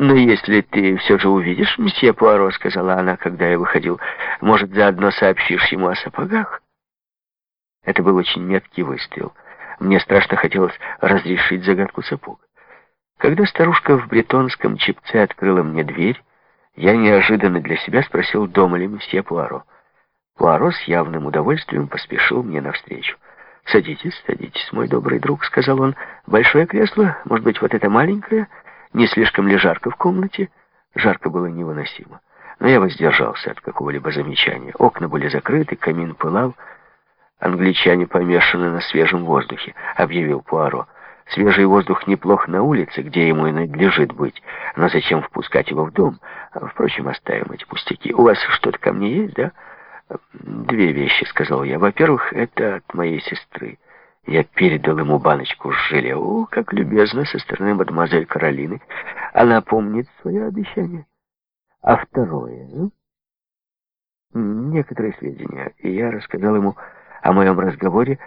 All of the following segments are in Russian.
«Но если ты все же увидишь месье Пуаро», — сказала она, когда я выходил, — «может, заодно сообщишь ему о сапогах?» Это был очень меткий выстрел. Мне страшно хотелось разрешить загадку сапог. Когда старушка в бретонском чипце открыла мне дверь, я неожиданно для себя спросил, дома ли месье Пуаро. Пуаро с явным удовольствием поспешил мне навстречу. «Садитесь, садитесь, мой добрый друг», — сказал он. «Большое кресло, может быть, вот это маленькое? Не слишком ли жарко в комнате?» Жарко было невыносимо. Но я воздержался от какого-либо замечания. Окна были закрыты, камин пылал. «Англичане помешаны на свежем воздухе», — объявил Пуаро. Свежий воздух неплох на улице, где ему и надлежит быть. Но зачем впускать его в дом? Впрочем, оставим эти пустяки. У вас что-то ко мне есть, да? Две вещи, сказал я. Во-первых, это от моей сестры. Я передал ему баночку желе. О, как любезно со стороны мадемуазель Каролины. Она помнит свое обещание. А второе... Ну? Некоторые сведения. И я рассказал ему о моем разговоре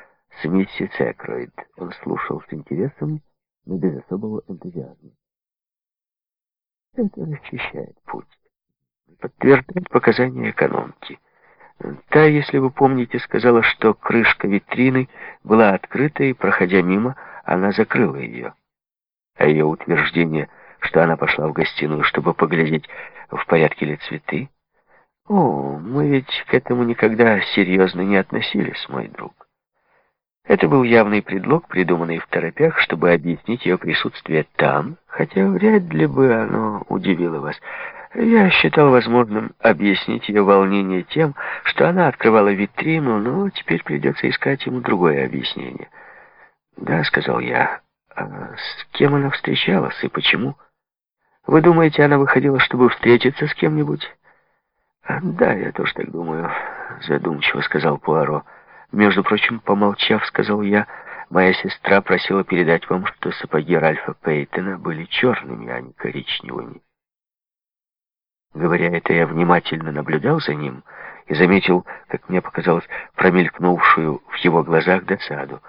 с миссис Экроид. Он слушал с интересом, но без особого энтузиазма. Это расчищает путь. Подтверждает показания экономки. Та, если вы помните, сказала, что крышка витрины была открыта, и, проходя мимо, она закрыла ее. А ее утверждение, что она пошла в гостиную, чтобы поглядеть, в порядке ли цветы, о, мы ведь к этому никогда серьезно не относились, мой друг. Это был явный предлог, придуманный в торопях, чтобы объяснить ее присутствие там, хотя вряд ли бы оно удивило вас. Я считал возможным объяснить ее волнение тем, что она открывала витрину, но теперь придется искать ему другое объяснение. «Да», — сказал я, — «а с кем она встречалась и почему?» «Вы думаете, она выходила, чтобы встретиться с кем-нибудь?» «Да, я тоже так думаю», — задумчиво сказал Пуаро. Между прочим, помолчав, сказал я, моя сестра просила передать вам, что сапоги Ральфа Пейтона были черными, а не коричневыми. Говоря это, я внимательно наблюдал за ним и заметил, как мне показалось, промелькнувшую в его глазах досаду.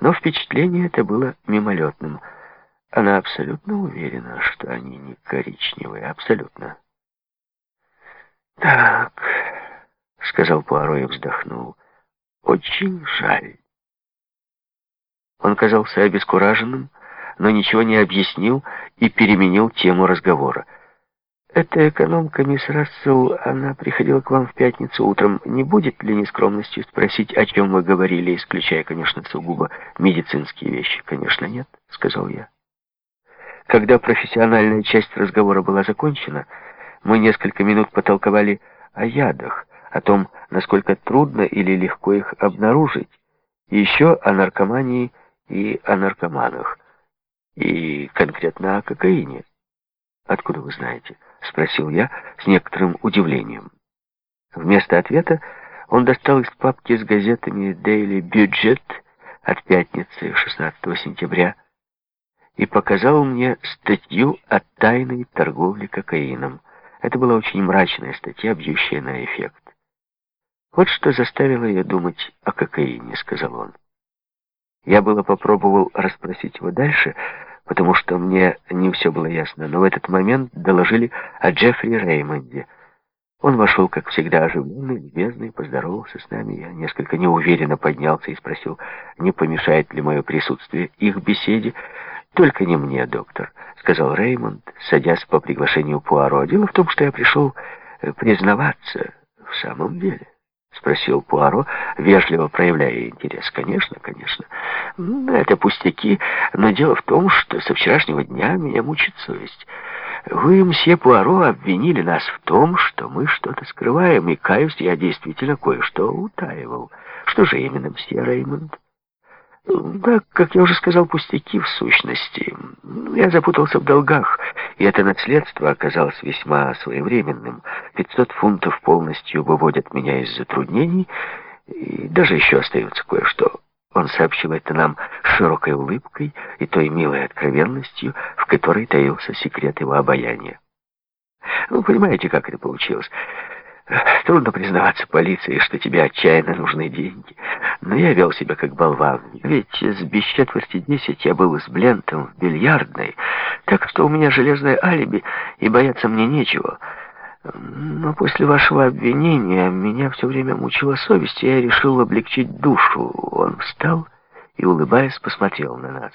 Но впечатление это было мимолетным. Она абсолютно уверена, что они не коричневые, абсолютно. «Так», — сказал Пуаро и вздохнул, — очень жаль. Он казался обескураженным, но ничего не объяснил и переменил тему разговора. «Эта экономка, мисс Рассел, она приходила к вам в пятницу утром. Не будет ли нескромностью спросить, о чем вы говорили, исключая, конечно, сугубо медицинские вещи?» «Конечно, нет», — сказал я. Когда профессиональная часть разговора была закончена, мы несколько минут потолковали о ядах, о том, насколько трудно или легко их обнаружить, еще о наркомании и о наркоманах, и конкретно о кокаине. «Откуда вы знаете?» — спросил я с некоторым удивлением. Вместо ответа он достал из папки с газетами Daily Budget от пятницы 16 сентября и показал мне статью о тайной торговле кокаином. Это была очень мрачная статья, бьющая на эффект. «Вот что заставило ее думать о кокаине», — сказал он. Я было попробовал расспросить его дальше, потому что мне не все было ясно, но в этот момент доложили о Джеффри Реймонде. Он вошел, как всегда, оживленный, любезный, поздоровался с нами. Я несколько неуверенно поднялся и спросил, не помешает ли мое присутствие их беседе. «Только не мне, доктор», — сказал Реймонд, садясь по приглашению Пуаро. «Дело в том, что я пришел признаваться в самом деле». — спросил Пуаро, вежливо проявляя интерес. «Конечно, конечно. Это пустяки, но дело в том, что со вчерашнего дня меня мучит совесть. Вы, мсье Пуаро, обвинили нас в том, что мы что-то скрываем, и, каюсь, я действительно кое-что утаивал. Что же именно, мсье Реймонд?» Да, как я уже сказал, пустяки в сущности. Я запутался в долгах, и это наследство оказалось весьма своевременным. 500 фунтов полностью выводят меня из затруднений, и даже еще остается кое-что. Он сообщил это нам широкой улыбкой и той милой откровенностью, в которой таился секрет его обаяния. Вы понимаете, как это получилось? Трудно признаваться полиции, что тебе отчаянно нужны деньги. Но я вел себя как болван. Ведь с без четверти десять я был с Блентом в бильярдной, так что у меня железное алиби, и бояться мне нечего. Но после вашего обвинения меня все время мучила совесть, и я решил облегчить душу. Он встал и, улыбаясь, посмотрел на нас.